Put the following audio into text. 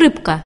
скрипка